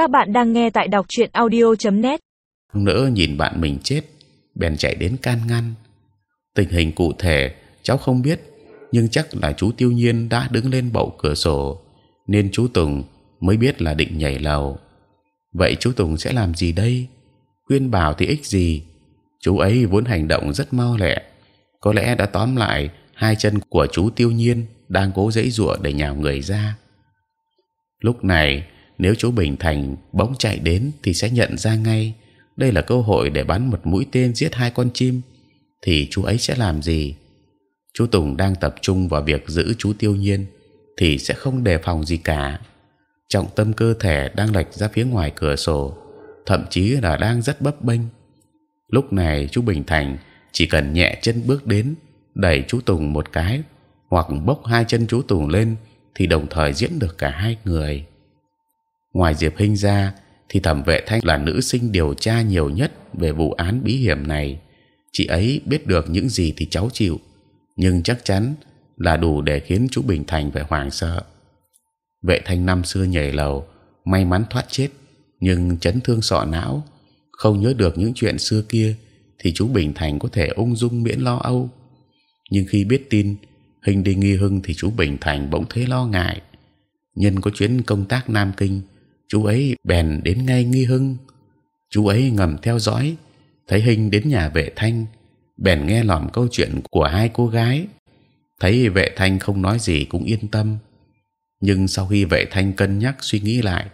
Các bạn đang nghe tại đọc truyện audio.net. Nỡ nhìn bạn mình chết, bèn chạy đến can ngăn. Tình hình cụ thể cháu không biết, nhưng chắc là chú Tiêu Nhiên đã đứng lên bậu cửa sổ, nên chú Tùng mới biết là định nhảy lầu. Vậy chú Tùng sẽ làm gì đây? Khuyên bảo thì ích gì? Chú ấy vốn hành động rất mau lẹ, có lẽ đã tóm lại hai chân của chú Tiêu Nhiên đang cố dãy dụa để nhào người ra. Lúc này nếu chú Bình Thành bỗng chạy đến thì sẽ nhận ra ngay đây là cơ hội để bắn một mũi tên giết hai con chim thì chú ấy sẽ làm gì? Chú Tùng đang tập trung vào việc giữ chú Tiêu Nhiên thì sẽ không đề phòng gì cả. Trọng tâm cơ thể đang lệch ra phía ngoài cửa sổ, thậm chí là đang rất bấp bênh. Lúc này chú Bình Thành chỉ cần nhẹ chân bước đến, đẩy chú Tùng một cái, hoặc bốc hai chân chú Tùng lên, thì đồng thời diễn được cả hai người. Ngoài Diệp Hinh ra, thì thẩm vệ thanh là nữ sinh điều tra nhiều nhất về vụ án bí hiểm này. Chị ấy biết được những gì thì cháu chịu, nhưng chắc chắn là đủ để khiến chú Bình Thành phải hoảng sợ. Vệ thanh năm xưa nhảy lầu, may mắn thoát chết, nhưng chấn thương sọ não, không nhớ được những chuyện xưa kia, thì chú Bình Thành có thể ung dung miễn lo âu. Nhưng khi biết tin hình đi nghi hưng thì chú Bình Thành bỗng thấy lo ngại. Nhân có chuyến công tác Nam Kinh, chú ấy bèn đến ngay nghi hưng. Chú ấy ngầm theo dõi, thấy hình đến nhà vệ thanh, bèn nghe lỏm câu chuyện của hai cô gái. Thấy vệ thanh không nói gì cũng yên tâm. Nhưng sau khi vệ thanh cân nhắc suy nghĩ lại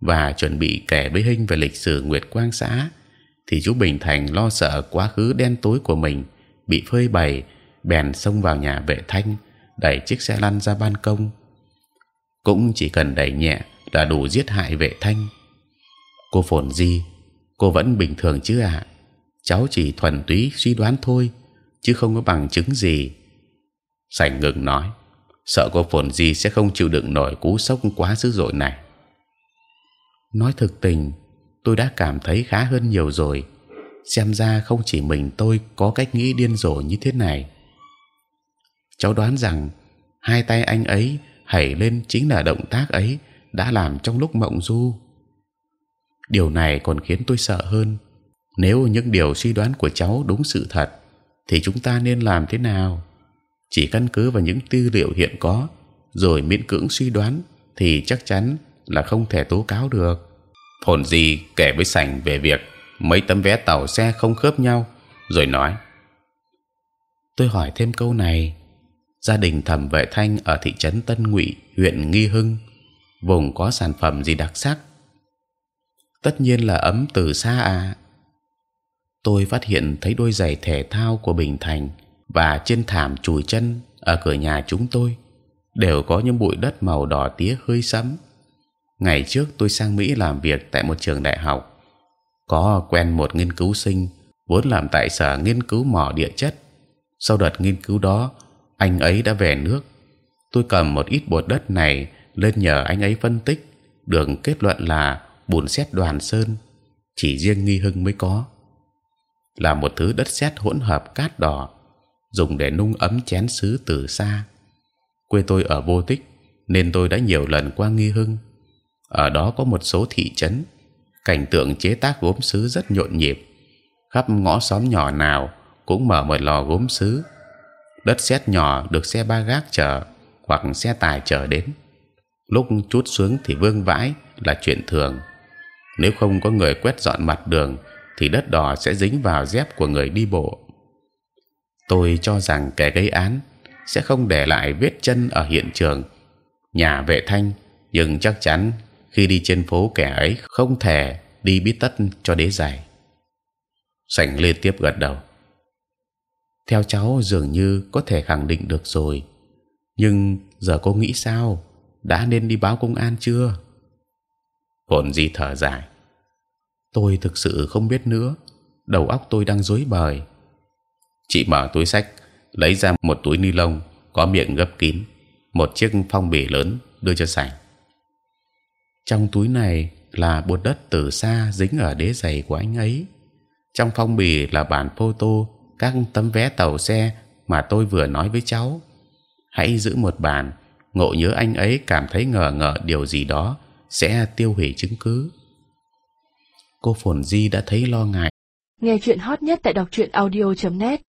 và chuẩn bị kể với hình về lịch sử Nguyệt Quang xã, thì chú Bình Thành lo sợ quá khứ đen tối của mình bị phơi bày, bèn xông vào nhà vệ thanh, đẩy chiếc xe lăn ra ban công. cũng chỉ cần đẩy nhẹ là đủ giết hại vệ thanh. Cô phồn di, cô vẫn bình thường chứ ạ? À? Cháu chỉ thuần túy suy đoán thôi, chứ không có bằng chứng gì. Sảnh ngừng nói, sợ cô phồn di sẽ không chịu đựng nổi cú sốc quá dữ dội này. Nói thực tình, tôi đã cảm thấy khá hơn nhiều rồi. Xem ra không chỉ mình tôi có cách nghĩ điên rồ như thế này. Cháu đoán rằng hai tay anh ấy hẩy lên chính là động tác ấy đã làm trong lúc mộng du. Điều này còn khiến tôi sợ hơn. Nếu những điều suy đoán của cháu đúng sự thật, thì chúng ta nên làm thế nào? Chỉ căn cứ vào những tư liệu hiện có, rồi miễn cưỡng suy đoán, thì chắc chắn là không thể tố cáo được. Phồn gì kể với sảnh về việc mấy tấm vé tàu xe không khớp nhau, rồi nói: tôi hỏi thêm câu này gia đình thẩm vệ thanh ở thị trấn Tân Ngụy, huyện Nghi Hưng vùng có sản phẩm gì đặc sắc? Tất nhiên là ấm từ xa à. Tôi phát hiện thấy đôi giày thể thao của bình thành và trên thảm chùi chân ở cửa nhà chúng tôi đều có những bụi đất màu đỏ tía hơi sẫm. Ngày trước tôi sang mỹ làm việc tại một trường đại học, có quen một nghiên cứu sinh vốn làm tại sở nghiên cứu mỏ địa chất. Sau đợt nghiên cứu đó, anh ấy đã về nước. Tôi cầm một ít bột đất này lên nhờ anh ấy phân tích, đường kết luận là bùn sét đoàn sơn, chỉ riêng nghi hưng mới có. Là một thứ đất sét hỗn hợp cát đỏ, dùng để nung ấm chén sứ từ xa. Quê tôi ở vô tích, nên tôi đã nhiều lần qua nghi hưng. Ở đó có một số thị trấn, cảnh tượng chế tác gốm sứ rất nhộn nhịp. Khắp ngõ xóm nhỏ nào cũng mở một lò gốm sứ. Đất sét nhỏ được xe ba gác chở, hoặc xe tải chở đến lúc chút xuống thì vương vãi là chuyện thường. Nếu không có người quét dọn mặt đường, thì đất đỏ sẽ dính vào dép của người đi bộ. Tôi cho rằng kẻ gây án sẽ không để lại vết chân ở hiện trường. Nhà vệ thanh, nhưng chắc chắn khi đi trên phố kẻ ấy không thể đi bít tất cho đế giày. Sảnh liên tiếp gật đầu. Theo cháu dường như có thể khẳng định được rồi, nhưng giờ cô nghĩ sao? Đã nên đi báo công an chưa? Hồn di thở dài. Tôi thực sự không biết nữa. Đầu óc tôi đang rối bời. Chị mở túi sách lấy ra một túi ni lông có miệng gấp kín một chiếc phong bì lớn đưa cho sảnh. Trong túi này là bột đất từ xa dính ở đế giày của anh ấy. Trong phong bì là bản photo các tấm vé tàu xe mà tôi vừa nói với cháu. Hãy giữ một bàn ngộ nhớ anh ấy cảm thấy ngờ ngợ điều gì đó sẽ tiêu hủy chứng cứ. Cô Phồn Di đã thấy lo ngại. Nghe chuyện hot nhất tại đọc truyện audio .net